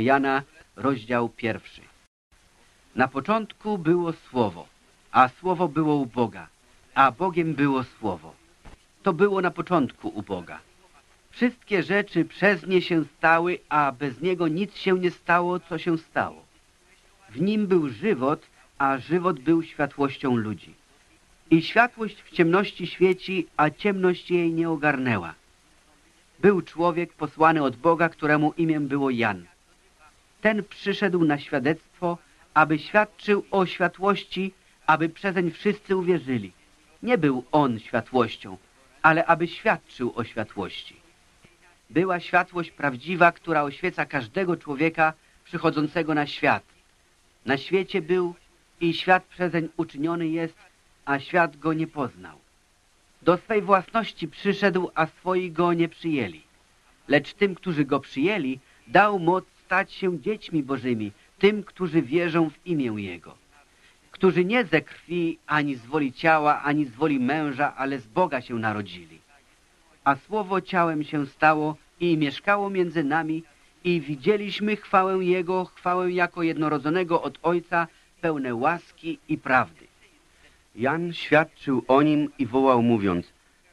Jana, rozdział pierwszy. Na początku było Słowo, a Słowo było u Boga, a Bogiem było Słowo. To było na początku u Boga. Wszystkie rzeczy przez nie się stały, a bez Niego nic się nie stało, co się stało. W Nim był żywot, a żywot był światłością ludzi. I światłość w ciemności świeci, a ciemność jej nie ogarnęła. Był człowiek posłany od Boga, któremu imię było Jan. Ten przyszedł na świadectwo, aby świadczył o światłości, aby przezeń wszyscy uwierzyli. Nie był on światłością, ale aby świadczył o światłości. Była światłość prawdziwa, która oświeca każdego człowieka przychodzącego na świat. Na świecie był i świat przezeń uczyniony jest, a świat go nie poznał. Do swej własności przyszedł, a swoi go nie przyjęli. Lecz tym, którzy go przyjęli, dał moc stać się dziećmi bożymi, tym, którzy wierzą w imię Jego. Którzy nie ze krwi, ani z woli ciała, ani z woli męża, ale z Boga się narodzili. A Słowo ciałem się stało i mieszkało między nami i widzieliśmy chwałę Jego, chwałę jako jednorodzonego od Ojca, pełne łaski i prawdy. Jan świadczył o nim i wołał mówiąc,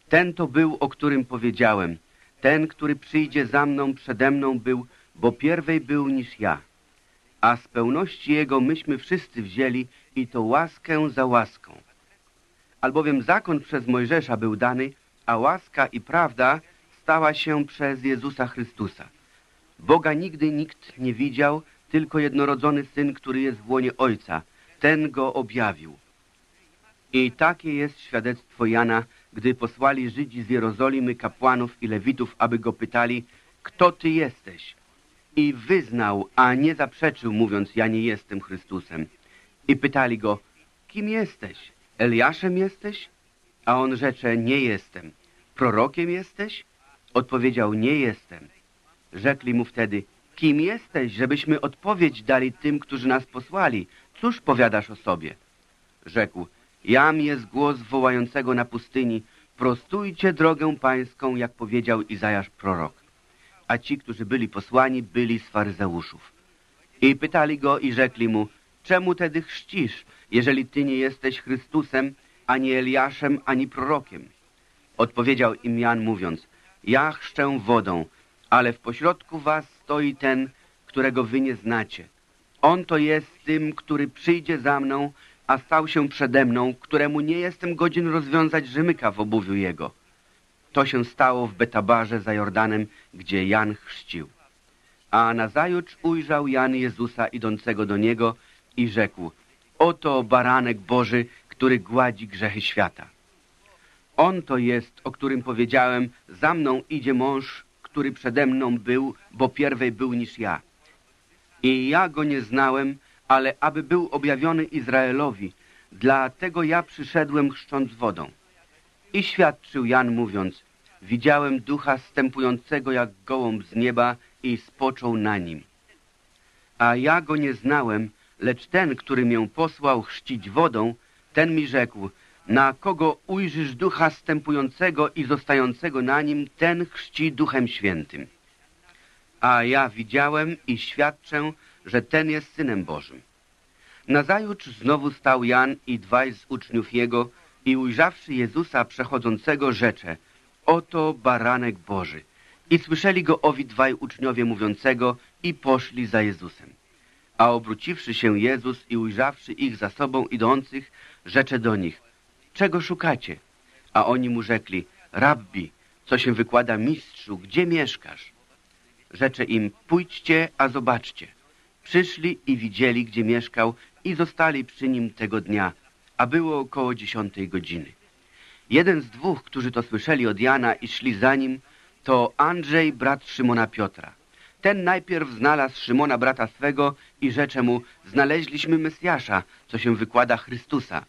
ten to był, o którym powiedziałem, ten, który przyjdzie za mną, przede mną był, bo pierwej był niż ja. A z pełności Jego myśmy wszyscy wzięli i to łaskę za łaską. Albowiem zakon przez Mojżesza był dany, a łaska i prawda stała się przez Jezusa Chrystusa. Boga nigdy nikt nie widział, tylko jednorodzony Syn, który jest w łonie Ojca. Ten go objawił. I takie jest świadectwo Jana, gdy posłali Żydzi z Jerozolimy kapłanów i lewitów, aby go pytali, kto ty jesteś? I wyznał, a nie zaprzeczył, mówiąc, ja nie jestem Chrystusem. I pytali go, kim jesteś? Eliaszem jesteś? A on rzecze, nie jestem. Prorokiem jesteś? Odpowiedział, nie jestem. Rzekli mu wtedy, kim jesteś, żebyśmy odpowiedź dali tym, którzy nas posłali? Cóż powiadasz o sobie? Rzekł, Jam jest głos wołającego na pustyni, prostujcie drogę pańską, jak powiedział Izajasz prorok. A ci, którzy byli posłani, byli z faryzeuszów. I pytali go i rzekli mu, czemu tedy chrzcisz, jeżeli ty nie jesteś Chrystusem, ani Eliaszem, ani prorokiem? Odpowiedział im Jan mówiąc, ja chrzczę wodą, ale w pośrodku was stoi ten, którego wy nie znacie. On to jest tym, który przyjdzie za mną, a stał się przede mną, któremu nie jestem godzin rozwiązać rzemyka w obuwiu jego. To się stało w Betabarze za Jordanem, gdzie Jan chrzcił. A nazajutrz ujrzał Jan Jezusa idącego do niego i rzekł, oto baranek Boży, który gładzi grzechy świata. On to jest, o którym powiedziałem, za mną idzie mąż, który przede mną był, bo pierwej był niż ja. I ja go nie znałem, ale aby był objawiony Izraelowi. Dlatego ja przyszedłem chrzcząc wodą. I świadczył Jan mówiąc, widziałem ducha stępującego jak gołąb z nieba i spoczął na nim. A ja go nie znałem, lecz ten, który mię posłał chrzcić wodą, ten mi rzekł, na kogo ujrzysz ducha stępującego i zostającego na nim, ten chrzci duchem świętym. A ja widziałem i świadczę, że ten jest Synem Bożym. Nazajutrz znowu stał Jan i dwaj z uczniów jego i ujrzawszy Jezusa przechodzącego rzecze, oto baranek Boży. I słyszeli go owi dwaj uczniowie mówiącego i poszli za Jezusem. A obróciwszy się Jezus i ujrzawszy ich za sobą idących, rzecze do nich, czego szukacie? A oni mu rzekli, rabbi, co się wykłada mistrzu, gdzie mieszkasz? Rzecze im, pójdźcie, a zobaczcie. Przyszli i widzieli, gdzie mieszkał i zostali przy nim tego dnia, a było około dziesiątej godziny. Jeden z dwóch, którzy to słyszeli od Jana i szli za nim, to Andrzej, brat Szymona Piotra. Ten najpierw znalazł Szymona, brata swego i rzecze mu, znaleźliśmy Mesjasza, co się wykłada Chrystusa.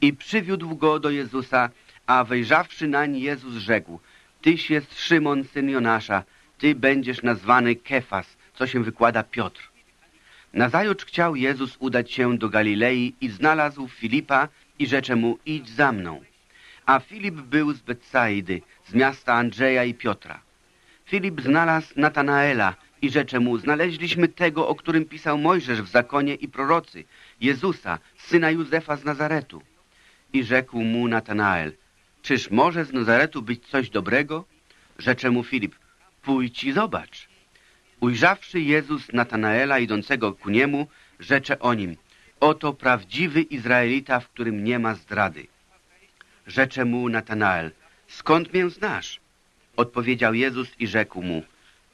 I przywiódł go do Jezusa, a wejrzawszy nań Jezus rzekł, Tyś jest Szymon, syn Jonasza, ty będziesz nazwany Kefas, co się wykłada Piotr. Nazajutrz chciał Jezus udać się do Galilei i znalazł Filipa i rzecze mu, idź za mną. A Filip był z Betsaidy, z miasta Andrzeja i Piotra. Filip znalazł Natanaela I rzecze mu, znaleźliśmy tego, o którym pisał Mojżesz w zakonie i prorocy, Jezusa, syna Józefa z Nazaretu. I rzekł mu Natanael, czyż może z Nazaretu być coś dobrego? Rzecze mu Filip, pójdź i zobacz. Ujrzawszy Jezus Natanaela idącego ku niemu, rzecze o nim, oto prawdziwy Izraelita, w którym nie ma zdrady. Rzecze mu Natanael, skąd mię znasz? Odpowiedział Jezus i rzekł mu,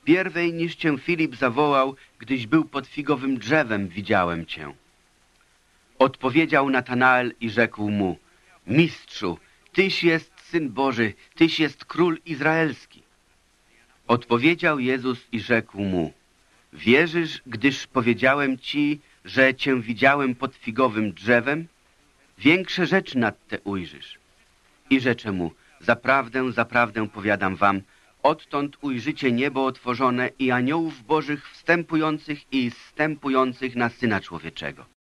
pierwej niż cię Filip zawołał, gdyś był pod figowym drzewem, widziałem cię. Odpowiedział Natanael i rzekł mu, mistrzu, tyś jest Syn Boży, tyś jest Król Izraelski. Odpowiedział Jezus i rzekł mu, wierzysz, gdyż powiedziałem ci, że cię widziałem pod figowym drzewem? Większe rzeczy nad te ujrzysz. I rzecze mu, zaprawdę, zaprawdę powiadam wam, odtąd ujrzycie niebo otworzone i aniołów bożych wstępujących i zstępujących na Syna Człowieczego.